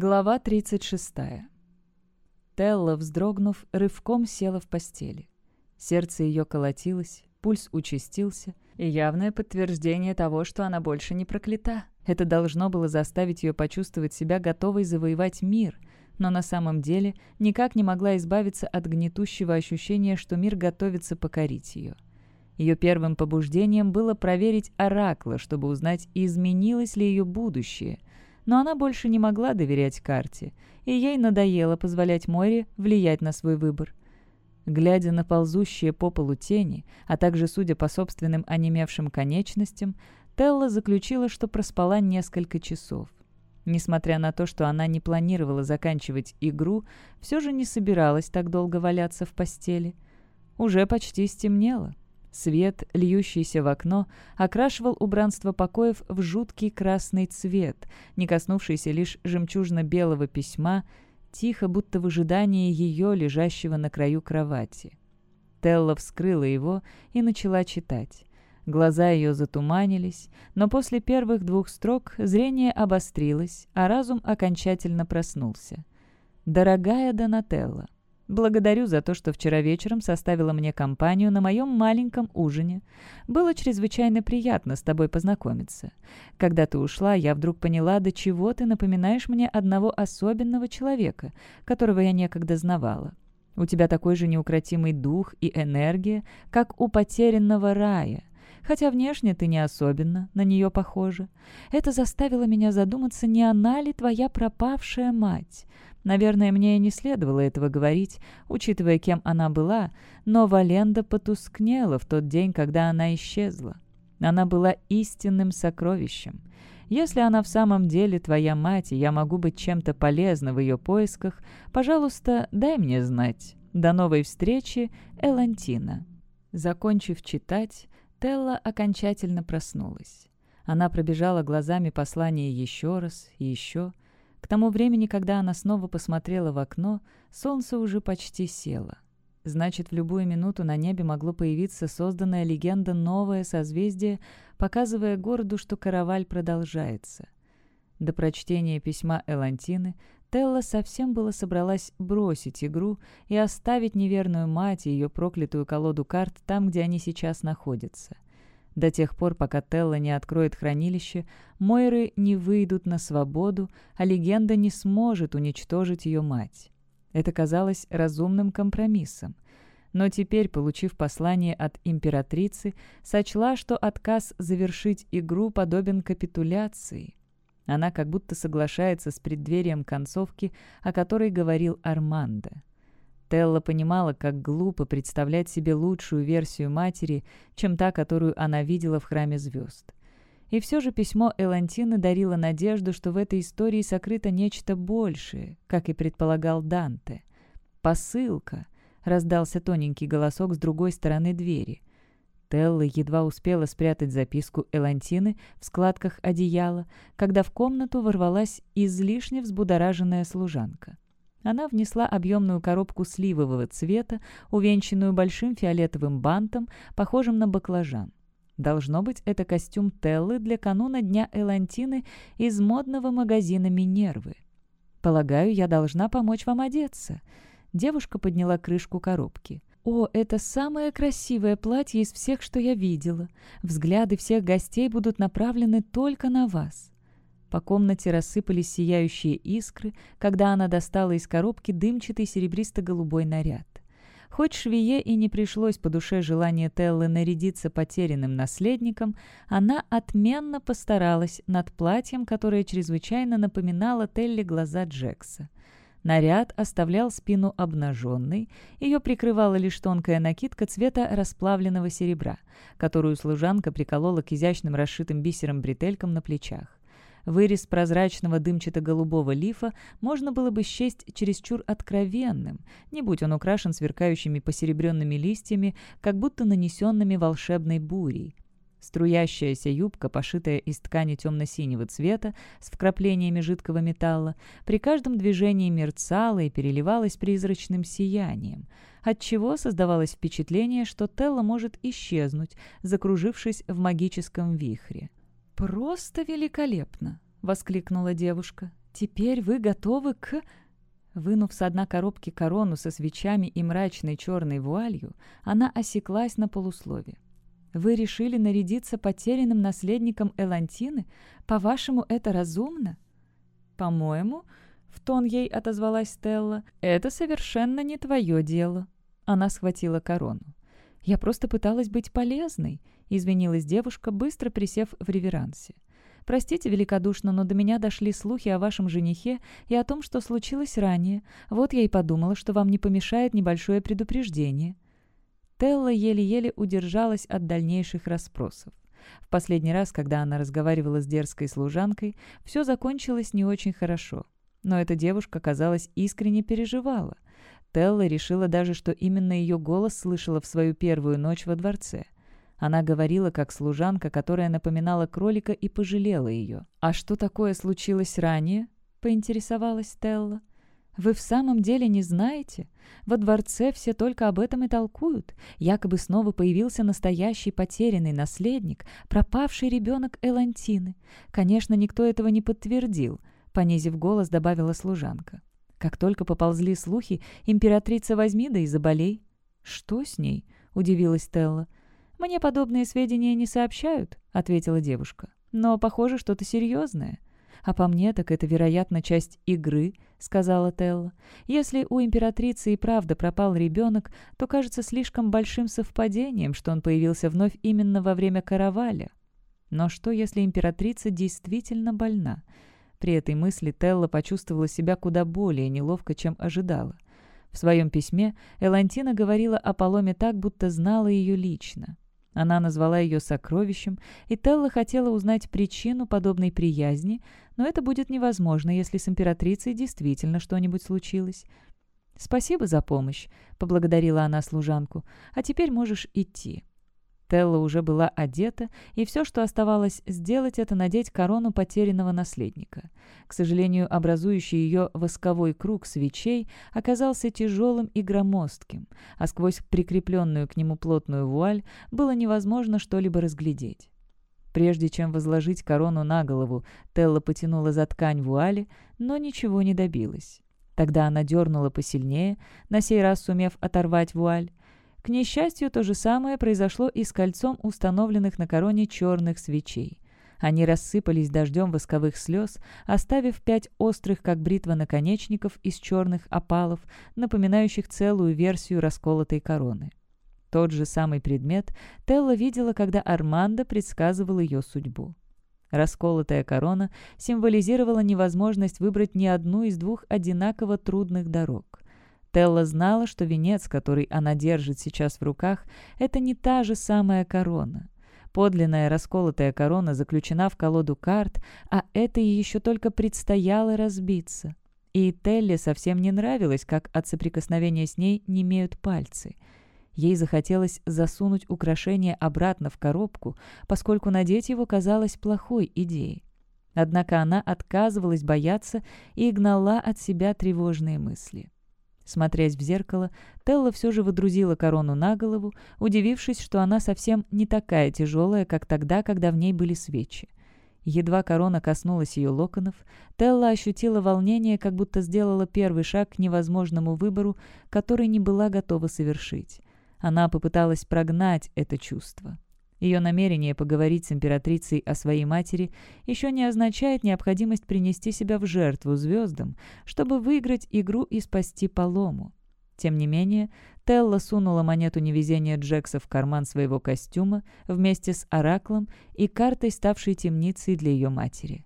Глава 36. Телла, вздрогнув, рывком села в постели. Сердце ее колотилось, пульс участился, и явное подтверждение того, что она больше не проклята. Это должно было заставить ее почувствовать себя готовой завоевать мир, но на самом деле никак не могла избавиться от гнетущего ощущения, что мир готовится покорить ее. Ее первым побуждением было проверить Оракла, чтобы узнать, изменилось ли ее будущее – но она больше не могла доверять карте, и ей надоело позволять море влиять на свой выбор. Глядя на ползущие по полу тени, а также судя по собственным онемевшим конечностям, Телла заключила, что проспала несколько часов. Несмотря на то, что она не планировала заканчивать игру, все же не собиралась так долго валяться в постели. Уже почти стемнело. Свет, льющийся в окно, окрашивал убранство покоев в жуткий красный цвет, не коснувшийся лишь жемчужно-белого письма, тихо, будто в ожидании ее, лежащего на краю кровати. Телла вскрыла его и начала читать. Глаза ее затуманились, но после первых двух строк зрение обострилось, а разум окончательно проснулся. «Дорогая Донателла, Благодарю за то, что вчера вечером составила мне компанию на моем маленьком ужине. Было чрезвычайно приятно с тобой познакомиться. Когда ты ушла, я вдруг поняла, до чего ты напоминаешь мне одного особенного человека, которого я некогда знавала. У тебя такой же неукротимый дух и энергия, как у потерянного рая — хотя внешне ты не особенно на нее похожа. Это заставило меня задуматься, не она ли твоя пропавшая мать. Наверное, мне и не следовало этого говорить, учитывая, кем она была, но Валенда потускнела в тот день, когда она исчезла. Она была истинным сокровищем. Если она в самом деле твоя мать, и я могу быть чем-то полезна в ее поисках, пожалуйста, дай мне знать. До новой встречи, Элантина». Закончив читать, Телла окончательно проснулась. Она пробежала глазами послание еще раз и еще. К тому времени, когда она снова посмотрела в окно, солнце уже почти село. Значит, в любую минуту на небе могло появиться созданная легенда «Новое созвездие», показывая городу, что караваль продолжается. До прочтения письма Элантины Телла совсем было собралась бросить игру и оставить неверную мать и ее проклятую колоду карт там, где они сейчас находятся. До тех пор, пока Телла не откроет хранилище, Мойры не выйдут на свободу, а легенда не сможет уничтожить ее мать. Это казалось разумным компромиссом. Но теперь, получив послание от императрицы, сочла, что отказ завершить игру подобен капитуляции. Она как будто соглашается с преддверием концовки, о которой говорил Армандо. Телла понимала, как глупо представлять себе лучшую версию матери, чем та, которую она видела в храме звезд. И все же письмо Элантины дарило надежду, что в этой истории сокрыто нечто большее, как и предполагал Данте. «Посылка!» — раздался тоненький голосок с другой стороны двери. Телла едва успела спрятать записку Элантины в складках одеяла, когда в комнату ворвалась излишне взбудораженная служанка. Она внесла объемную коробку сливового цвета, увенчанную большим фиолетовым бантом, похожим на баклажан. Должно быть, это костюм Теллы для кануна Дня Элантины из модного магазина «Минервы». «Полагаю, я должна помочь вам одеться». Девушка подняла крышку коробки. О, это самое красивое платье из всех, что я видела. Взгляды всех гостей будут направлены только на вас». По комнате рассыпались сияющие искры, когда она достала из коробки дымчатый серебристо-голубой наряд. Хоть швее и не пришлось по душе желание Теллы нарядиться потерянным наследником, она отменно постаралась над платьем, которое чрезвычайно напоминало Телле глаза Джекса. Наряд оставлял спину обнаженной, ее прикрывала лишь тонкая накидка цвета расплавленного серебра, которую служанка приколола к изящным расшитым бисером бретелькам на плечах. Вырез прозрачного дымчато-голубого лифа можно было бы счесть чересчур откровенным, не будь он украшен сверкающими посеребренными листьями, как будто нанесенными волшебной бурей. Струящаяся юбка, пошитая из ткани темно-синего цвета с вкраплениями жидкого металла, при каждом движении мерцала и переливалась призрачным сиянием, отчего создавалось впечатление, что Телла может исчезнуть, закружившись в магическом вихре. «Просто великолепно!» — воскликнула девушка. «Теперь вы готовы к...» Вынув с дна коробки корону со свечами и мрачной черной вуалью, она осеклась на полуслове. Вы решили нарядиться потерянным наследником Элантины? По-вашему, это разумно?» «По-моему, — в тон ей отозвалась Телла. — это совершенно не твое дело». Она схватила корону. «Я просто пыталась быть полезной», — извинилась девушка, быстро присев в реверансе. «Простите великодушно, но до меня дошли слухи о вашем женихе и о том, что случилось ранее. Вот я и подумала, что вам не помешает небольшое предупреждение». Телла еле-еле удержалась от дальнейших расспросов. В последний раз, когда она разговаривала с дерзкой служанкой, все закончилось не очень хорошо. Но эта девушка, казалось, искренне переживала. Телла решила даже, что именно ее голос слышала в свою первую ночь во дворце. Она говорила, как служанка, которая напоминала кролика и пожалела ее. «А что такое случилось ранее?» — поинтересовалась Телла. Вы в самом деле не знаете? Во дворце все только об этом и толкуют. Якобы снова появился настоящий потерянный наследник, пропавший ребенок Элантины. Конечно, никто этого не подтвердил», — понизив голос, добавила служанка. Как только поползли слухи, императрица возьми да и заболей. «Что с ней?» — удивилась Стелла. «Мне подобные сведения не сообщают», — ответила девушка. «Но похоже, что-то серьезное». «А по мне, так это, вероятно, часть игры», — сказала Телла. «Если у императрицы и правда пропал ребенок, то кажется слишком большим совпадением, что он появился вновь именно во время караваля. Но что, если императрица действительно больна?» При этой мысли Телла почувствовала себя куда более неловко, чем ожидала. В своем письме Элантина говорила о Паломе так, будто знала ее лично. Она назвала ее сокровищем, и Телла хотела узнать причину подобной приязни, но это будет невозможно, если с императрицей действительно что-нибудь случилось. «Спасибо за помощь», — поблагодарила она служанку, — «а теперь можешь идти». Телла уже была одета, и все, что оставалось сделать, это надеть корону потерянного наследника. К сожалению, образующий ее восковой круг свечей оказался тяжелым и громоздким, а сквозь прикрепленную к нему плотную вуаль было невозможно что-либо разглядеть. Прежде чем возложить корону на голову, Телла потянула за ткань вуали, но ничего не добилась. Тогда она дернула посильнее, на сей раз сумев оторвать вуаль. К несчастью, то же самое произошло и с кольцом установленных на короне черных свечей. Они рассыпались дождем восковых слез, оставив пять острых, как бритва, наконечников из черных опалов, напоминающих целую версию расколотой короны. Тот же самый предмет Телла видела, когда Армандо предсказывал ее судьбу. Расколотая корона символизировала невозможность выбрать ни одну из двух одинаково трудных дорог. Телла знала, что венец, который она держит сейчас в руках, это не та же самая корона. Подлинная расколотая корона заключена в колоду карт, а это еще только предстояло разбиться. И Телли совсем не нравилось, как от соприкосновения с ней не имеют пальцы. Ей захотелось засунуть украшение обратно в коробку, поскольку надеть его казалось плохой идеей. Однако она отказывалась бояться и гнала от себя тревожные мысли. — Смотрясь в зеркало, Телла все же водрузила корону на голову, удивившись, что она совсем не такая тяжелая, как тогда, когда в ней были свечи. Едва корона коснулась ее локонов, Телла ощутила волнение, как будто сделала первый шаг к невозможному выбору, который не была готова совершить. Она попыталась прогнать это чувство. Ее намерение поговорить с императрицей о своей матери еще не означает необходимость принести себя в жертву звездам, чтобы выиграть игру и спасти Палому. Тем не менее, Телла сунула монету невезения Джекса в карман своего костюма вместе с Ораклом и картой, ставшей темницей для ее матери.